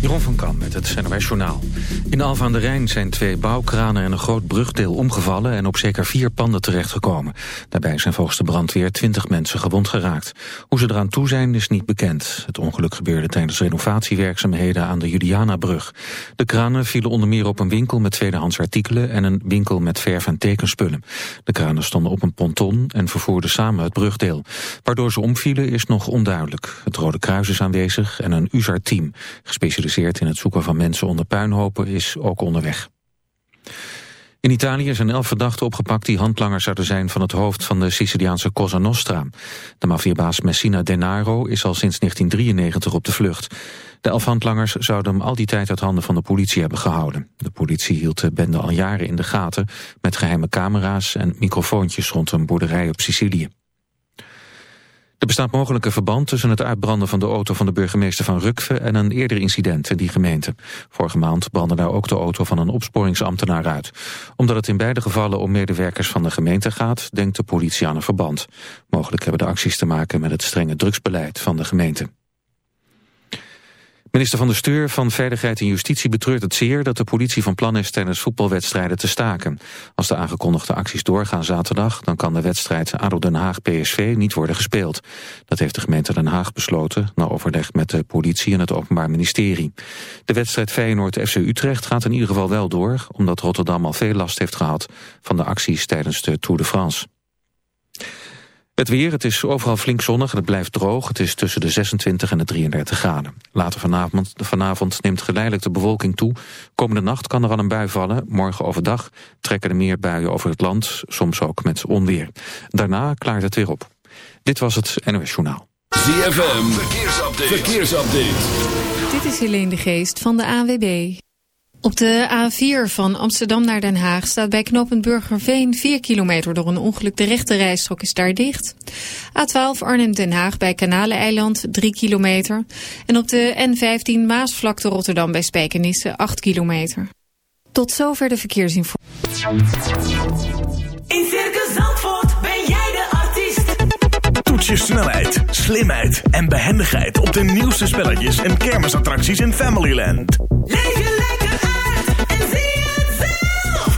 Jeroen van Kam met het NOS Journaal. In Alphen aan de Rijn zijn twee bouwkranen en een groot brugdeel omgevallen... en op zeker vier panden terechtgekomen. Daarbij zijn volgens de brandweer twintig mensen gewond geraakt. Hoe ze eraan toe zijn is niet bekend. Het ongeluk gebeurde tijdens renovatiewerkzaamheden aan de Julianabrug. De kranen vielen onder meer op een winkel met tweedehands artikelen... en een winkel met verf- en tekenspullen. De kranen stonden op een ponton en vervoerden samen het brugdeel. Waardoor ze omvielen is nog onduidelijk. Het Rode Kruis is aanwezig en een USAR-team... gespecialiseerd in het zoeken van mensen onder puinhopen is ook onderweg. In Italië zijn elf verdachten opgepakt die handlangers zouden zijn van het hoofd van de Siciliaanse Cosa Nostra. De maffiabaas Messina Denaro is al sinds 1993 op de vlucht. De elf handlangers zouden hem al die tijd uit handen van de politie hebben gehouden. De politie hield de bende al jaren in de gaten met geheime camera's en microfoontjes rond een boerderij op Sicilië. Er bestaat mogelijk een verband tussen het uitbranden van de auto van de burgemeester van Rukve en een eerder incident in die gemeente. Vorige maand brandde daar ook de auto van een opsporingsambtenaar uit. Omdat het in beide gevallen om medewerkers van de gemeente gaat, denkt de politie aan een verband. Mogelijk hebben de acties te maken met het strenge drugsbeleid van de gemeente. Minister van de Steur van Veiligheid en Justitie betreurt het zeer dat de politie van plan is tijdens voetbalwedstrijden te staken. Als de aangekondigde acties doorgaan zaterdag, dan kan de wedstrijd ADO Den Haag-PSV niet worden gespeeld. Dat heeft de gemeente Den Haag besloten, na overleg met de politie en het Openbaar Ministerie. De wedstrijd Feyenoord-FC Utrecht gaat in ieder geval wel door, omdat Rotterdam al veel last heeft gehad van de acties tijdens de Tour de France. Het weer, het is overal flink zonnig en het blijft droog. Het is tussen de 26 en de 33 graden. Later vanavond, vanavond neemt geleidelijk de bewolking toe. Komende nacht kan er al een bui vallen. Morgen overdag trekken er meer buien over het land. Soms ook met onweer. Daarna klaart het weer op. Dit was het NOS Journaal. ZFM, verkeersupdate. verkeersupdate. Dit is Helene de Geest van de AWB. Op de A4 van Amsterdam naar Den Haag staat bij knooppunt Burgerveen 4 kilometer door een ongeluk. De rechte rijstrook is daar dicht. A12 Arnhem-Den Haag bij Kanaleneiland 3 kilometer. En op de N15 Maasvlakte Rotterdam bij Spijkenisse 8 kilometer. Tot zover de verkeersinformatie. In Circus Zandvoort ben jij de artiest. Toets je snelheid, slimheid en behendigheid op de nieuwste spelletjes en kermisattracties in Familyland. Leef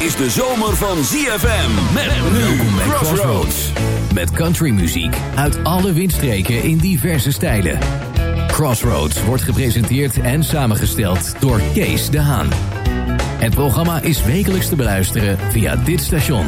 Is de zomer van ZFM. Met nu Crossroads. Met countrymuziek uit alle windstreken in diverse stijlen. Crossroads wordt gepresenteerd en samengesteld door Kees de Haan. Het programma is wekelijks te beluisteren via dit station.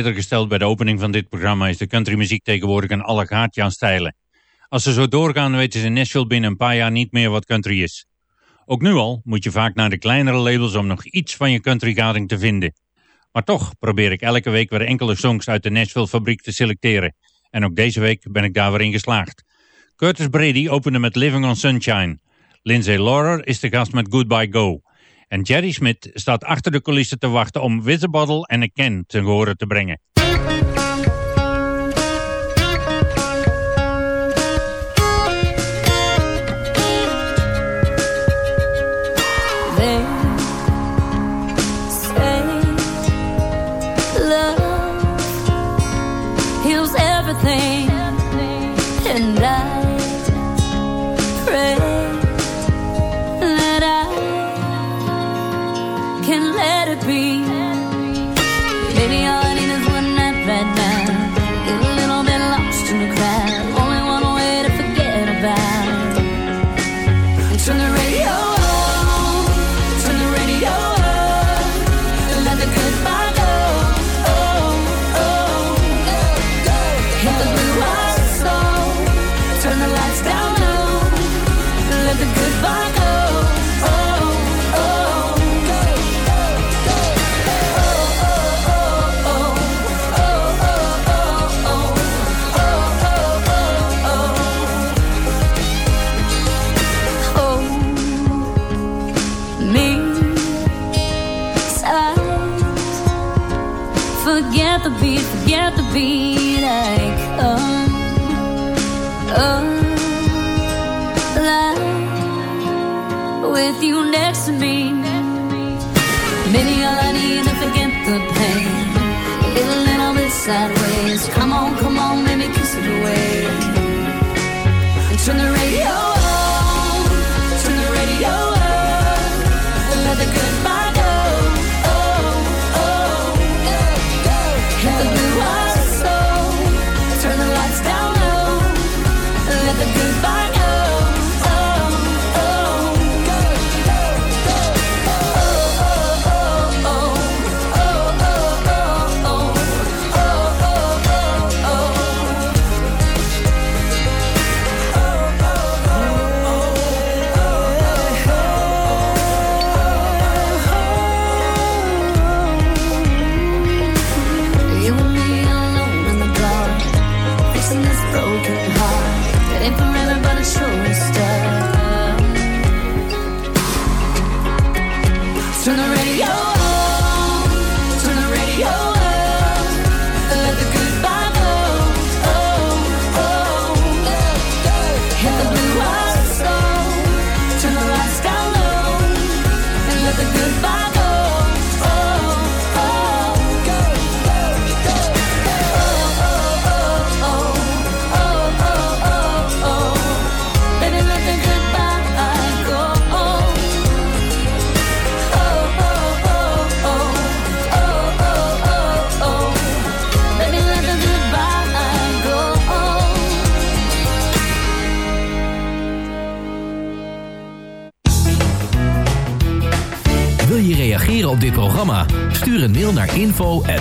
Eerder gesteld bij de opening van dit programma is de countrymuziek tegenwoordig een allegaatje aan stijlen. Als ze zo doorgaan weten ze in Nashville binnen een paar jaar niet meer wat country is. Ook nu al moet je vaak naar de kleinere labels om nog iets van je countrygading te vinden. Maar toch probeer ik elke week weer enkele songs uit de Nashville fabriek te selecteren. En ook deze week ben ik daar weer in geslaagd. Curtis Brady opende met Living on Sunshine. Lindsay Laurer is de gast met Goodbye Go. En Jerry Smith staat achter de coulissen te wachten om With a Bottle and a Can te horen te brengen.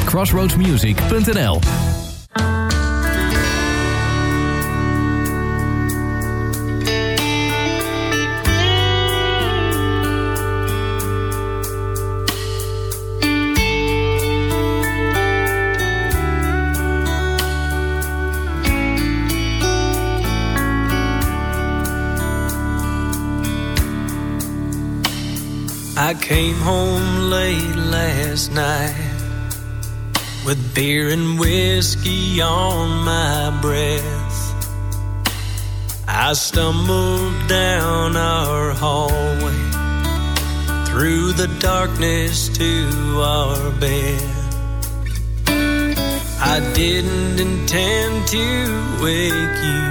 crossroadsmusic.nl with beer and whiskey on my breath. I stumbled down our hallway through the darkness to our bed. I didn't intend to wake you,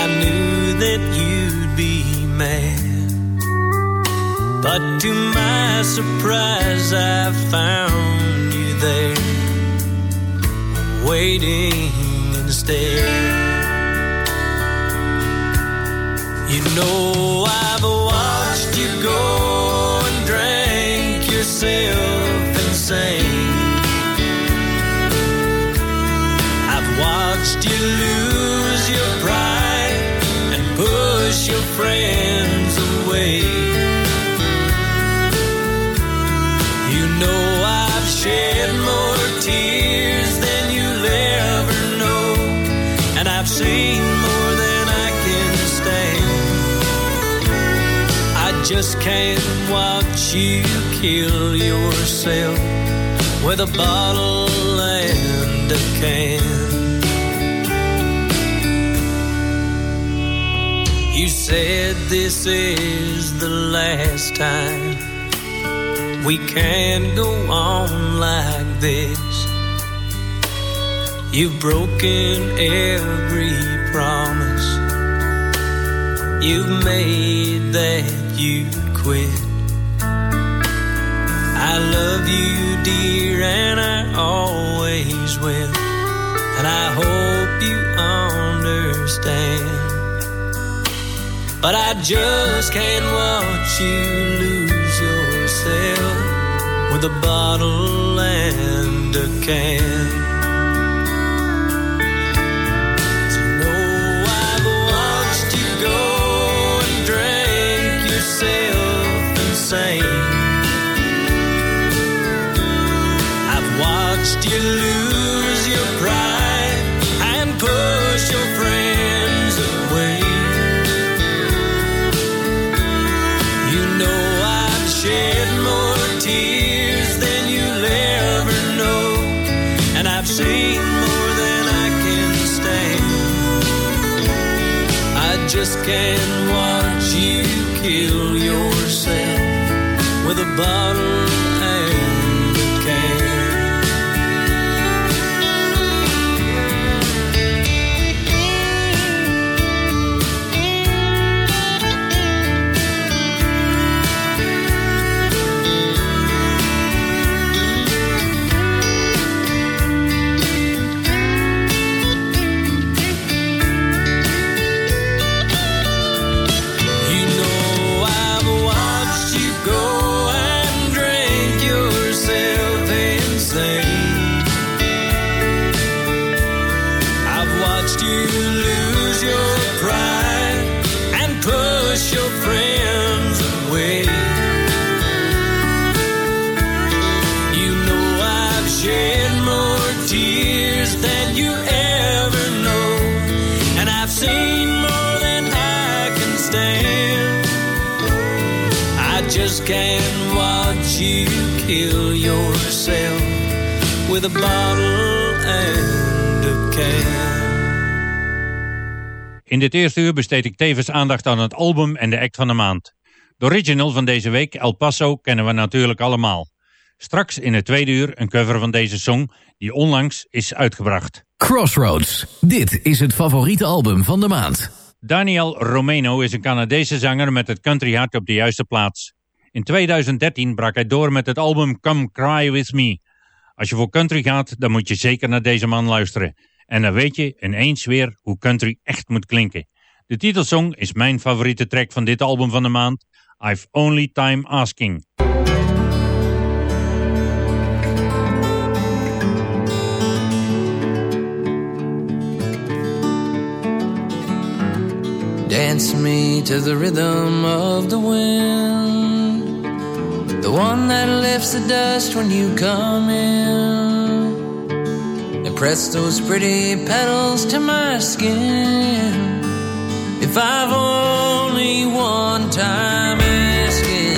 I knew that you'd be mad. But to my surprise, I found there waiting instead. You know I've watched you go and drank yourself insane. I've watched you lose your pride and push your friends away. Seen more than I can stand. I just can't watch you kill yourself with a bottle and a can. You said this is the last time. We can't go on like this. You've broken every promise. You've made that you'd quit. I love you, dear, and I always will. And I hope you understand. But I just can't watch you lose yourself with a bottle and a can. Bottle yourself with a bottle and a can. In dit eerste uur besteed ik tevens aandacht aan het album en de act van de maand. De original van deze week, El Paso, kennen we natuurlijk allemaal. Straks in het tweede uur een cover van deze song die onlangs is uitgebracht. Crossroads. Dit is het favoriete album van de maand. Daniel Romano is een Canadese zanger met het country hart op de juiste plaats. In 2013 brak hij door met het album Come Cry With Me. Als je voor country gaat, dan moet je zeker naar deze man luisteren. En dan weet je ineens weer hoe country echt moet klinken. De titelsong is mijn favoriete track van dit album van de maand. I've Only Time Asking. Dance me to the rhythm of the wind, the one that lifts the dust when you come in, and press those pretty petals to my skin. If I've only one time asking,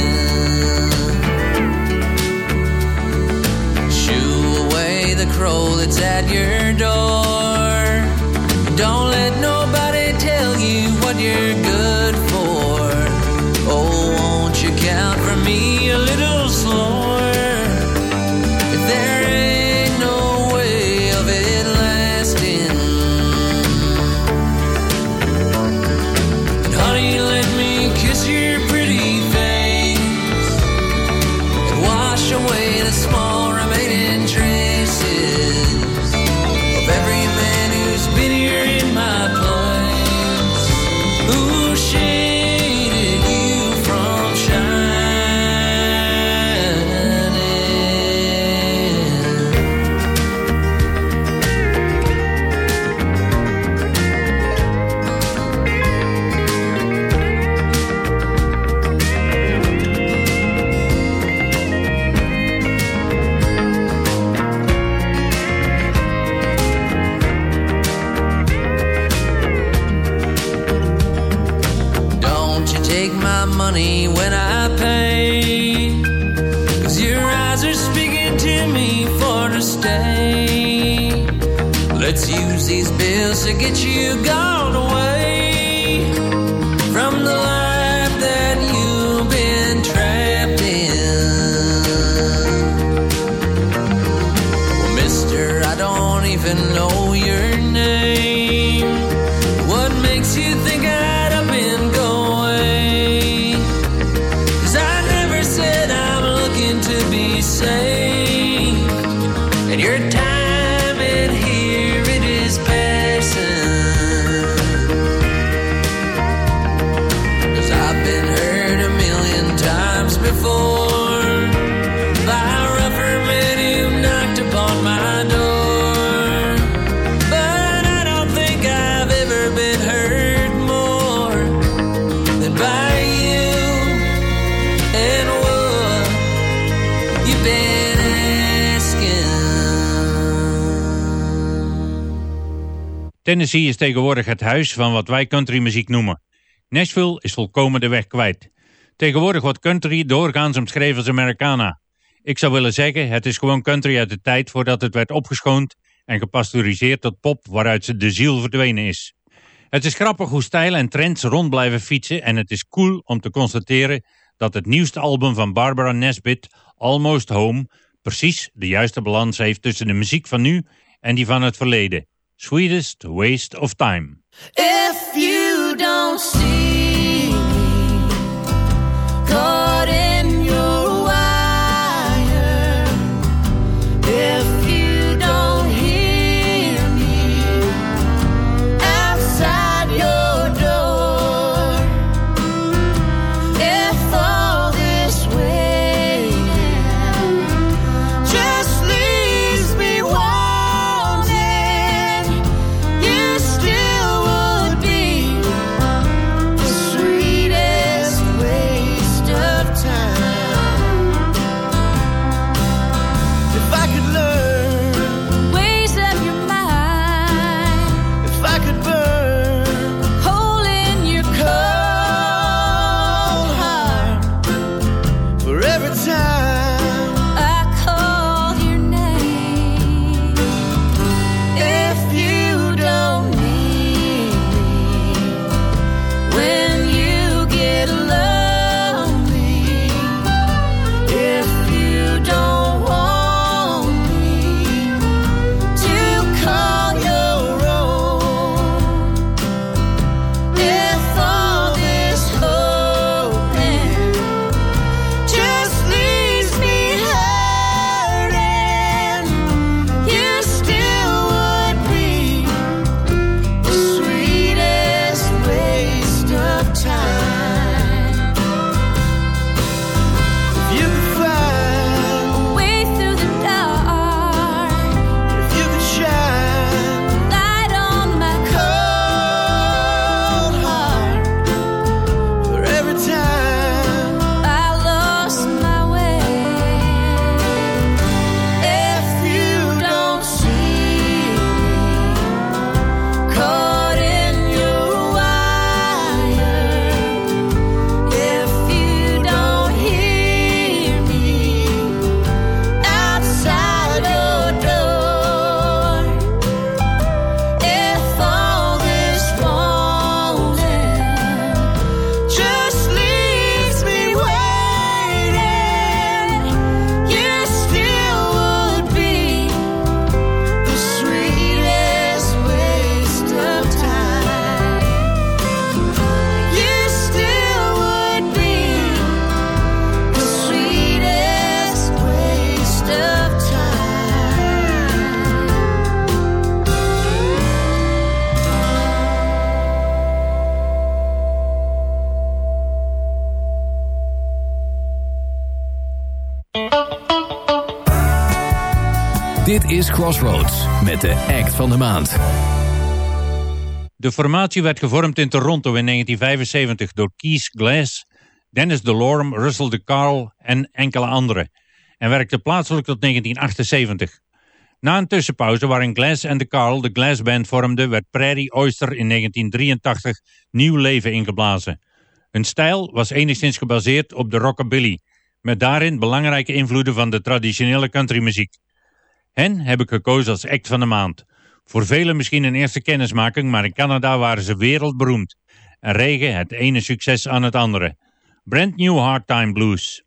shoo away the crow that's at your door. Don't let nobody tell you what you're good for. Oh, won't you count for me Ooh. Tennessee is tegenwoordig het huis van wat wij countrymuziek noemen. Nashville is volkomen de weg kwijt. Tegenwoordig wordt country doorgaans omschreven als Americana. Ik zou willen zeggen, het is gewoon country uit de tijd voordat het werd opgeschoond en gepasteuriseerd tot pop waaruit de ziel verdwenen is. Het is grappig hoe stijl en trends rond blijven fietsen en het is cool om te constateren dat het nieuwste album van Barbara Nesbitt, Almost Home, precies de juiste balans heeft tussen de muziek van nu en die van het verleden. Sweetest Waste of Time. If you don't see Crossroads met de act van de maand. De formatie werd gevormd in Toronto in 1975 door Keith Glass, Dennis DeLorme, Russell de Carl en enkele anderen en werkte plaatselijk tot 1978. Na een tussenpauze waarin Glass en de Carl de Glass Band vormden, werd Prairie Oyster in 1983 nieuw leven ingeblazen. Hun stijl was enigszins gebaseerd op de rockabilly, met daarin belangrijke invloeden van de traditionele countrymuziek. Hen heb ik gekozen als act van de maand. Voor velen misschien een eerste kennismaking, maar in Canada waren ze wereldberoemd en regen het ene succes aan het andere. Brand New Hard Time Blues.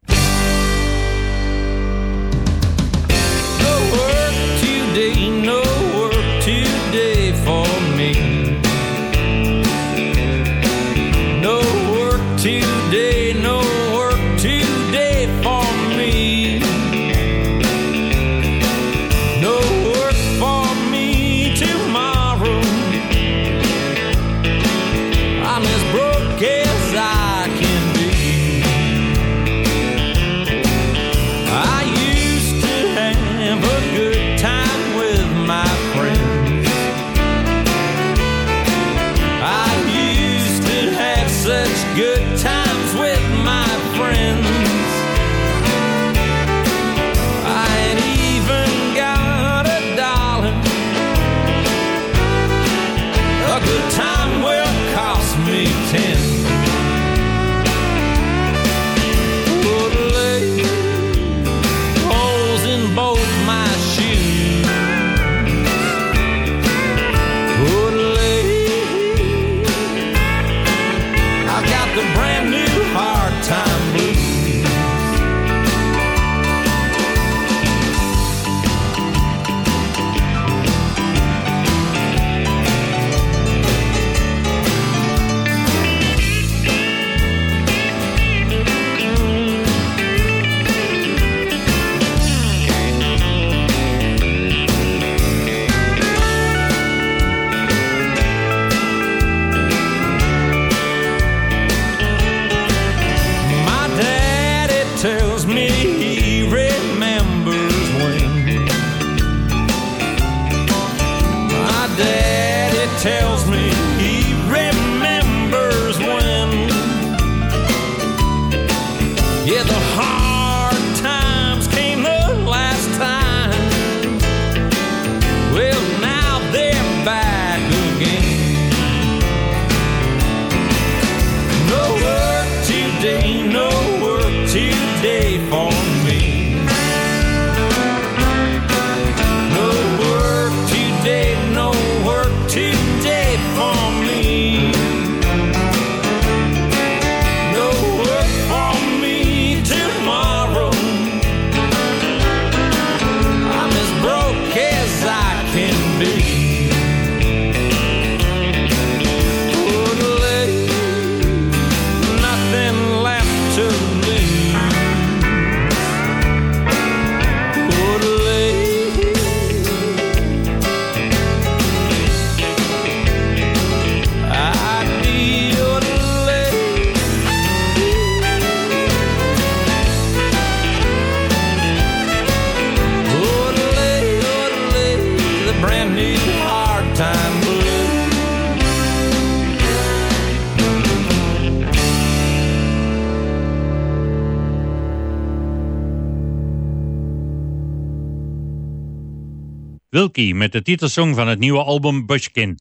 Wilkie met de titelsong van het nieuwe album Bushkin.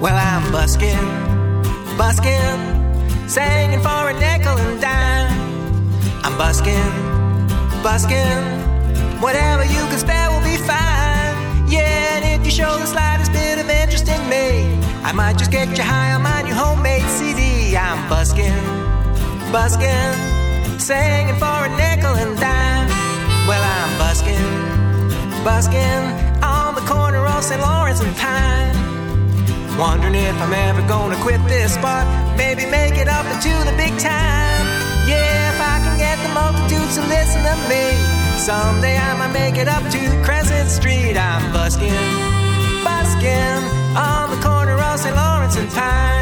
Well, I'm busking, busking, singing for a nickel and dime. I'm busking, busking, whatever you can spare I might just get you high on my new homemade CD. I'm busking, busking, singing for a nickel and dime. Well, I'm busking, busking on the corner of St. Lawrence and Pine. Wondering if I'm ever gonna quit this spot. Maybe make it up into the big time. Yeah, if I can get the multitudes to listen to me. Someday I might make it up to Crescent Street. I'm busking, busking on the corner of St. Lawrence and Pine.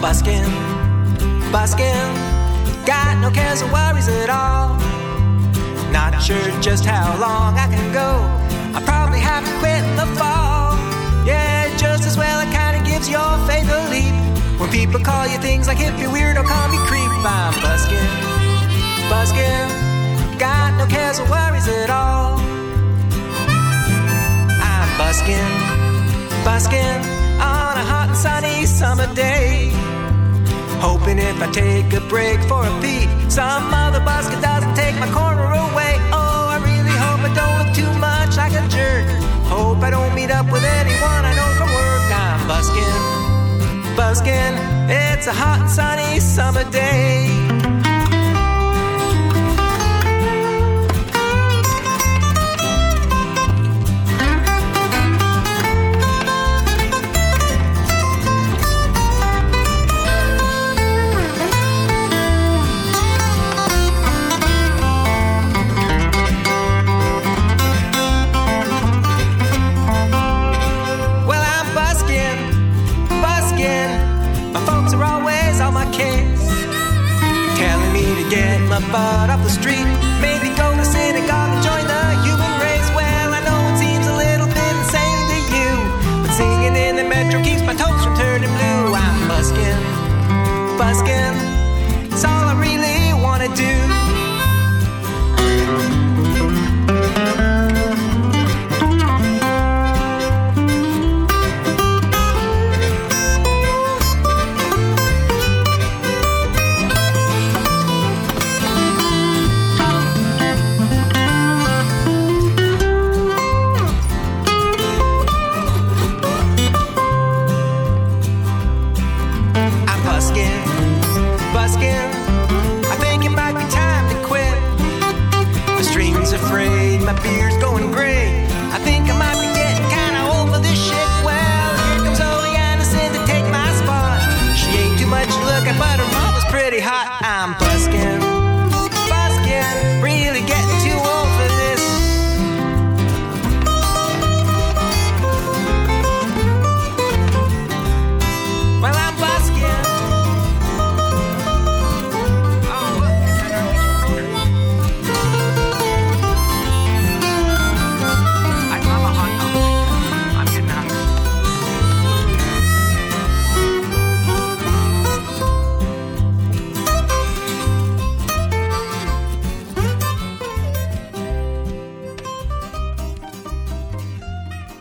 busking, busking no cares or worries at all. Not sure just how long I can go. I probably have to quit in the fall. Yeah, just as well it kinda gives your faith a leap. When people call you things like hippie, weird, or call me creep, I'm busking, busking. Got no cares or worries at all. I'm busking, busking on a hot and sunny summer day. Hoping if I take a break for a pee, some other busker doesn't take my corner away. Oh, I really hope I don't look too much like a jerk. Hope I don't meet up with anyone I know from work. I'm busking, busking. It's a hot sunny summer day.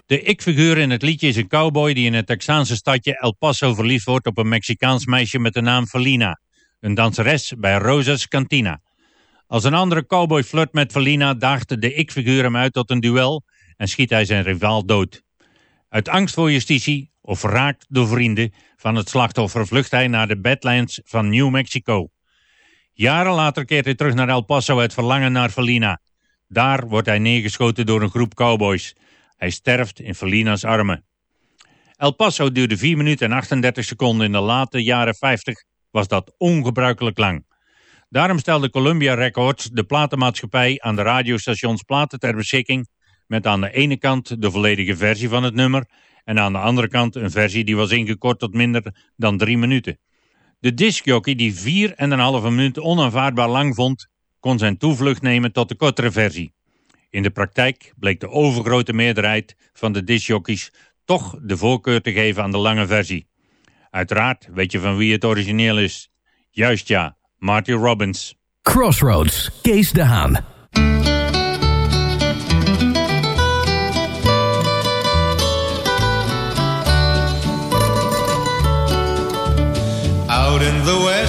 De ik-figuur in het liedje is een cowboy die in het Texaanse stadje El Paso verliefd wordt op een Mexicaans meisje met de naam Felina, een danseres bij Rosa's Cantina. Als een andere cowboy flirt met Felina, daagt de ik-figuur hem uit tot een duel en schiet hij zijn rivaal dood. Uit angst voor justitie, of raakt door vrienden van het slachtoffer, vlucht hij naar de Badlands van New Mexico. Jaren later keert hij terug naar El Paso uit verlangen naar Felina. Daar wordt hij neergeschoten door een groep cowboys. Hij sterft in Felina's armen. El Paso duurde 4 minuten en 38 seconden. In de late jaren 50 was dat ongebruikelijk lang. Daarom stelde Columbia Records de platenmaatschappij aan de radiostations platen ter beschikking met aan de ene kant de volledige versie van het nummer en aan de andere kant een versie die was ingekort tot minder dan 3 minuten. De discjockey die 4,5 minuten onaanvaardbaar lang vond, kon zijn toevlucht nemen tot de kortere versie. In de praktijk bleek de overgrote meerderheid van de discjockeys toch de voorkeur te geven aan de lange versie. Uiteraard weet je van wie het origineel is. Juist ja, Marty Robbins. Crossroads, Kees de Haan. Out in the West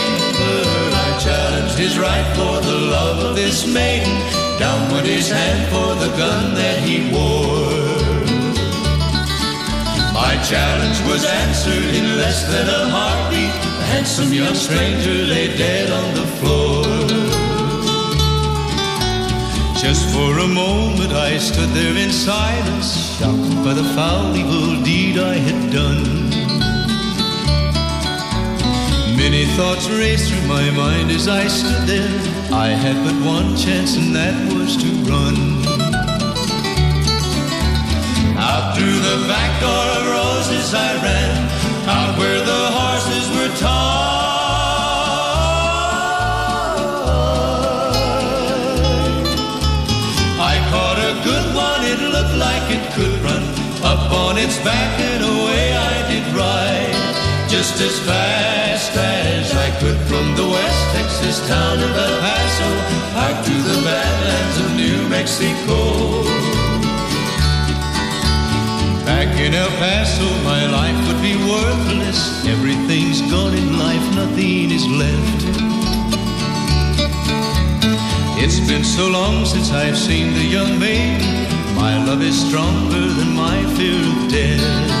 his right for the love of this maiden. Down went his hand for the gun that he wore. My challenge was answered in less than a heartbeat. A handsome young stranger lay dead on the floor. Just for a moment I stood there in silence, shocked by the foul evil deed I had done. Many thoughts raced through my mind as I stood there. I had but one chance, and that was to run. Out through the back door of roses I ran, out where the horses were tied. I caught a good one, it looked like it could run. Up on its back and away I did ride. Just as fast as I could from the West Texas town of El Paso out to the badlands of New Mexico. Back in El Paso, my life would be worthless. Everything's gone in life, nothing is left. It's been so long since I've seen the young maid. My love is stronger than my fear of death.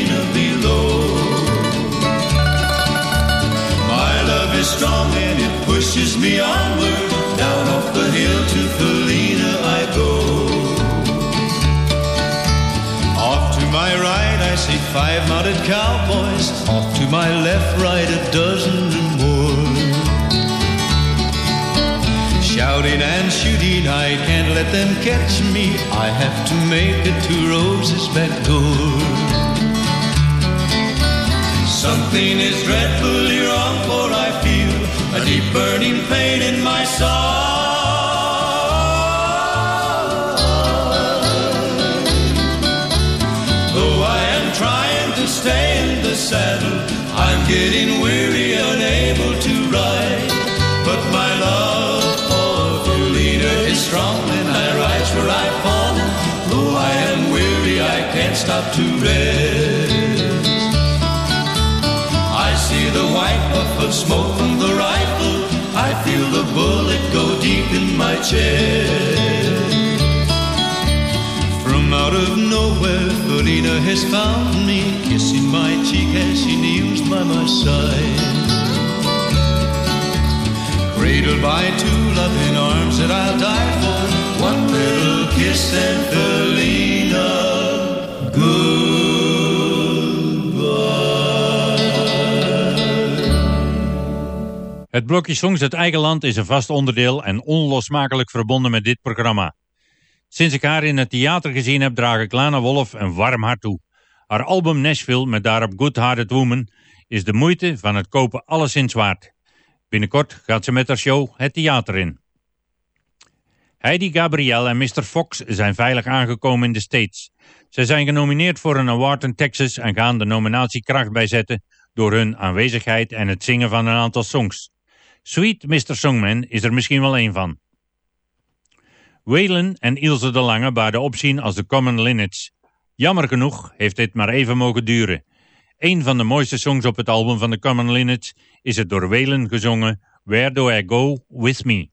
strong and it pushes me onward. Down off the hill to Felina I go. Off to my right I see five mounted cowboys. Off to my left, right a dozen or more. Shouting and shooting, I can't let them catch me. I have to make it to Rose's back door. Something is dreadfully wrong, for feel a deep burning pain in my soul. Though I am trying to stay in the saddle, I'm getting weary, unable to ride. But my love for Felina is strong, and I rise where I've fallen. Though I am weary, I can't stop to rest. Of smoke from the rifle. I feel the bullet go deep in my chest. From out of nowhere, Felina has found me, kissing my cheek as she kneels by my side. Cradled by two loving arms that I'll die for, one little kiss and Felina, Het blokje Songs uit eigen land is een vast onderdeel en onlosmakelijk verbonden met dit programma. Sinds ik haar in het theater gezien heb, draag ik Lana Wolf een warm hart toe. Haar album Nashville met daarop Good Hearted Woman is de moeite van het kopen alleszins waard. Binnenkort gaat ze met haar show het theater in. Heidi Gabriel en Mr. Fox zijn veilig aangekomen in de States. Zij zijn genomineerd voor een award in Texas en gaan de nominatie kracht bijzetten door hun aanwezigheid en het zingen van een aantal songs. Sweet Mr. Songman is er misschien wel één van. Waylon en Ilse de Lange baarden opzien als de Common Linnets. Jammer genoeg heeft dit maar even mogen duren. Een van de mooiste songs op het album van de Common Linnets is het door Waylon gezongen Where Do I Go With Me.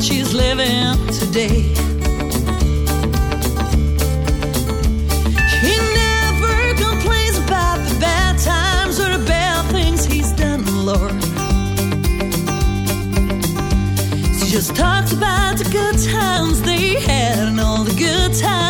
that she's living today. She never complains about the bad times or the bad things he's done, Lord. She just talks about the good times they had and all the good times.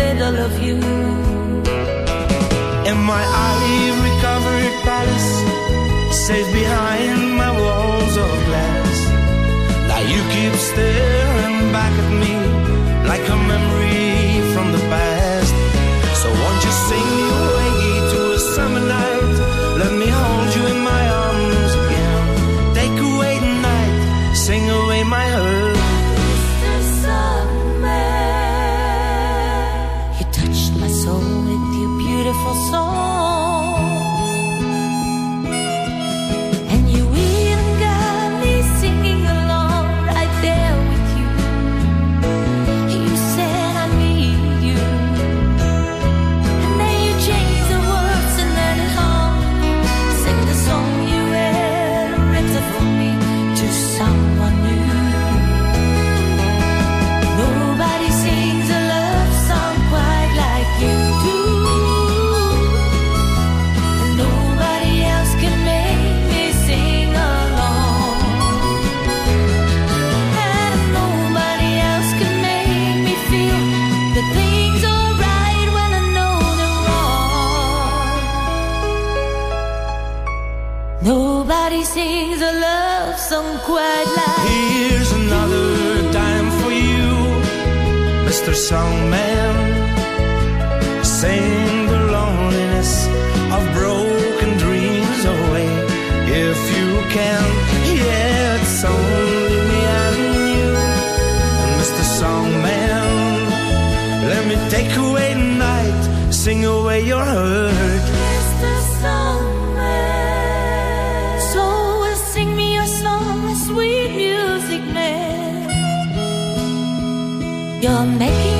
little of you. In my ivory covered palace, safe behind my walls of glass. Now you keep staring back at me like a memory from the past. So won't you sing? quite like. Here's another dime for you, Mr. Songman. Sing the loneliness of broken dreams away if you can. Yeah, it's only me and you, Mr. Songman. Let me take away night, sing away your hurt You're making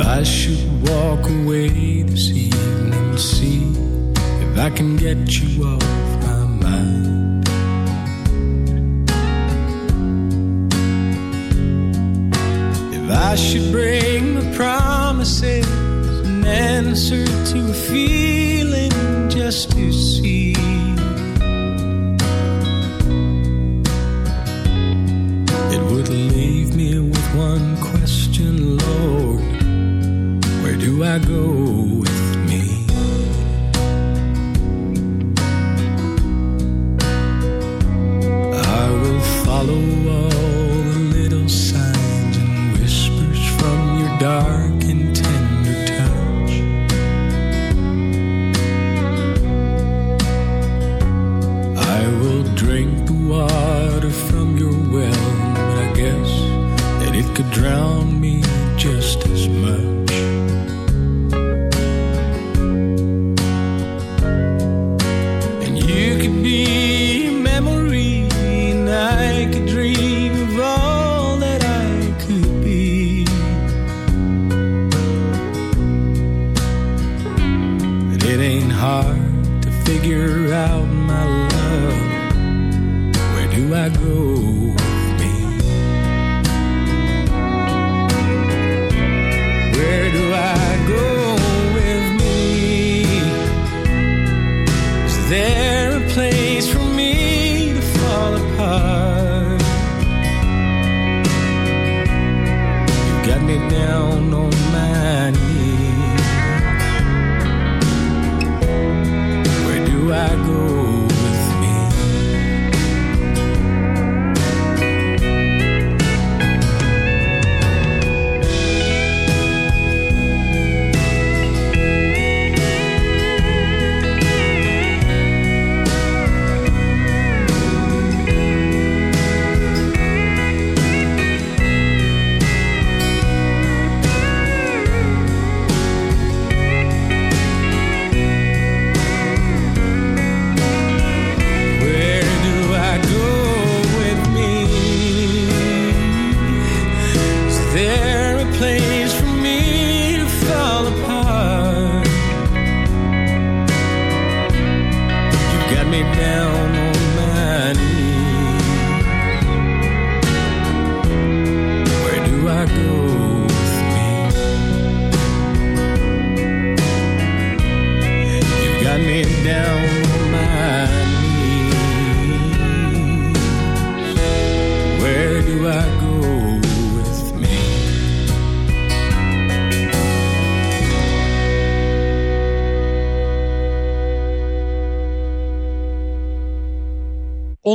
If I should walk away this evening, see if I can get you off my mind. If I should bring the promises an answer to a feeling just to see. It would leave me with one question, Lord do I go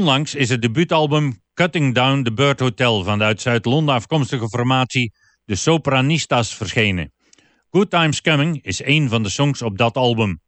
Onlangs is het debuutalbum Cutting Down the Bird Hotel van de uit Zuid-Londen afkomstige formatie de Sopranistas verschenen. Good Times Coming is een van de songs op dat album.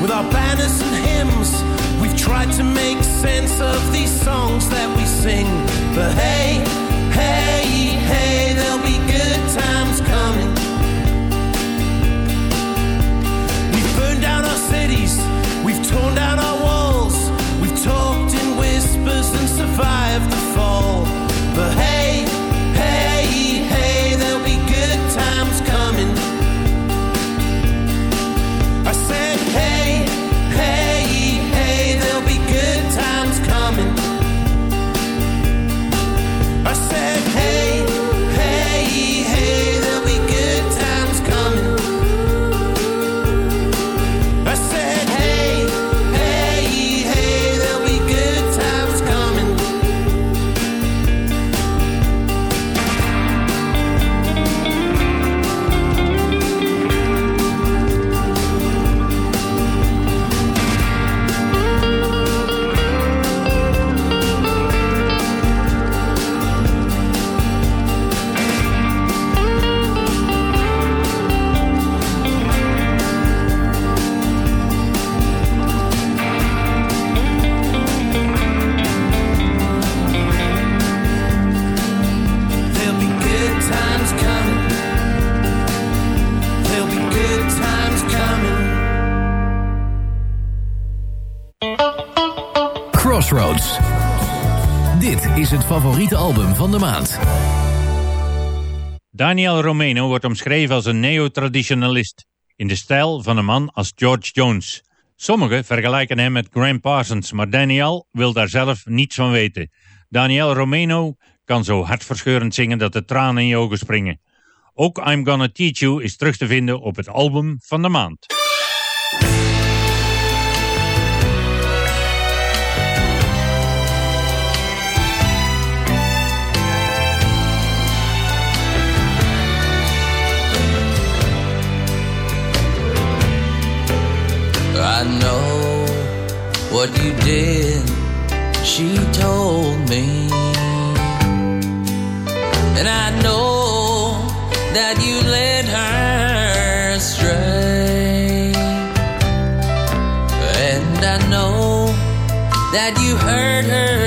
With our banners and hymns. We've tried to make sense of these songs that we sing. But hey, hey, hey, there'll be good times coming. We've burned down our cities, is het favoriete album van de maand. Daniel Romano wordt omschreven als een neo-traditionalist, in de stijl van een man als George Jones. Sommigen vergelijken hem met Graham Parsons, maar Daniel wil daar zelf niets van weten. Daniel Romano kan zo hartverscheurend zingen dat de tranen in je ogen springen. Ook I'm Gonna Teach You is terug te vinden op het album van de maand. I know what you did, she told me. And I know that you led her astray. And I know that you hurt her.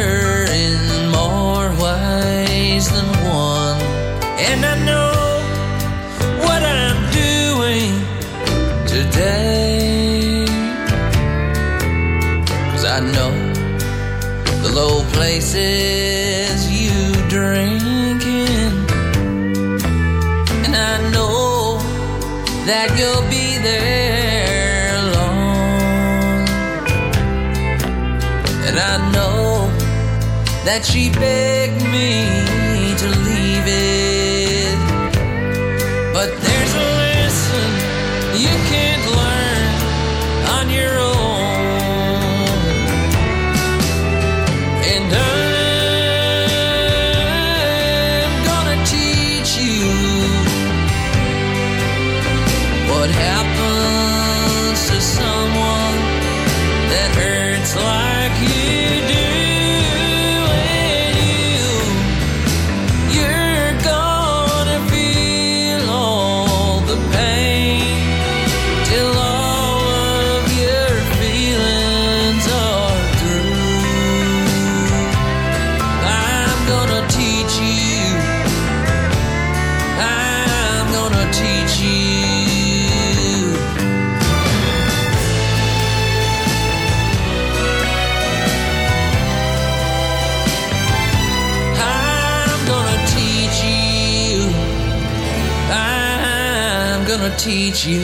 Sasha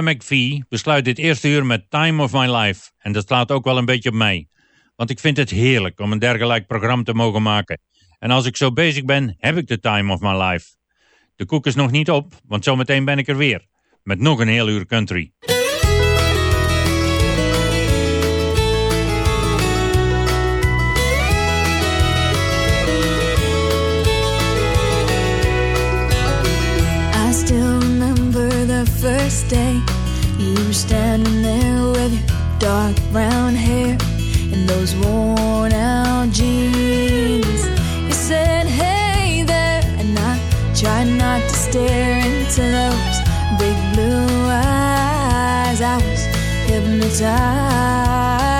McVie besluit dit eerste uur met Time of My Life. En dat slaat ook wel een beetje op mij. Want ik vind het heerlijk om een dergelijk programma te mogen maken. En als ik zo bezig ben, heb ik de time of my life. De koek is nog niet op, want zometeen ben ik er weer. Met nog een heel uur country. I still remember the first day You standing there with your dark brown hair And those worn out jeans said, hey there. And I tried not to stare into those big blue eyes. I was hypnotized.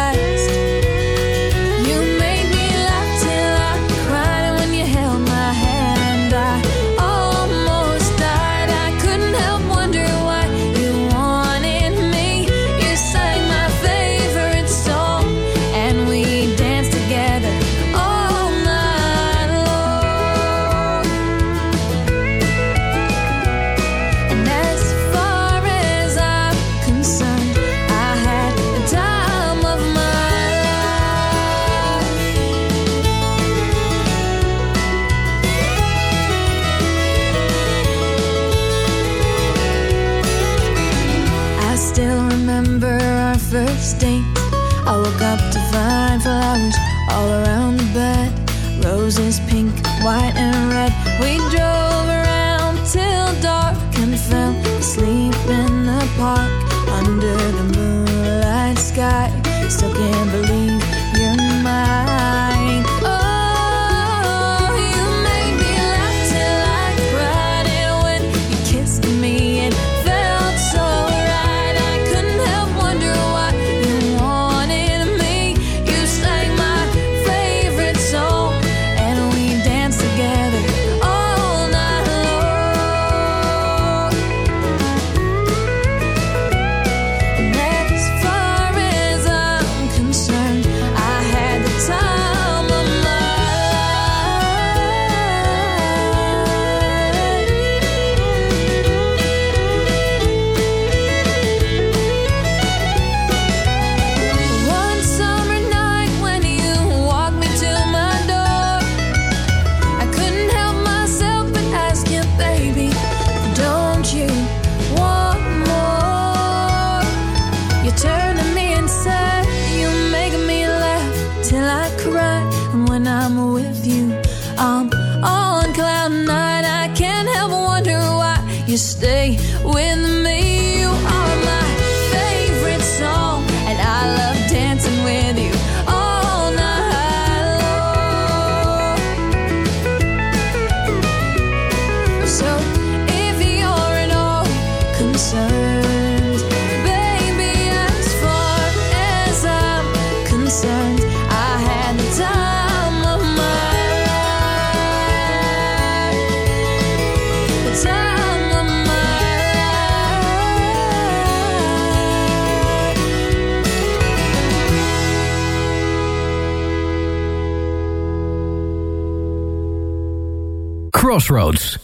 you stay with me. Crossroads.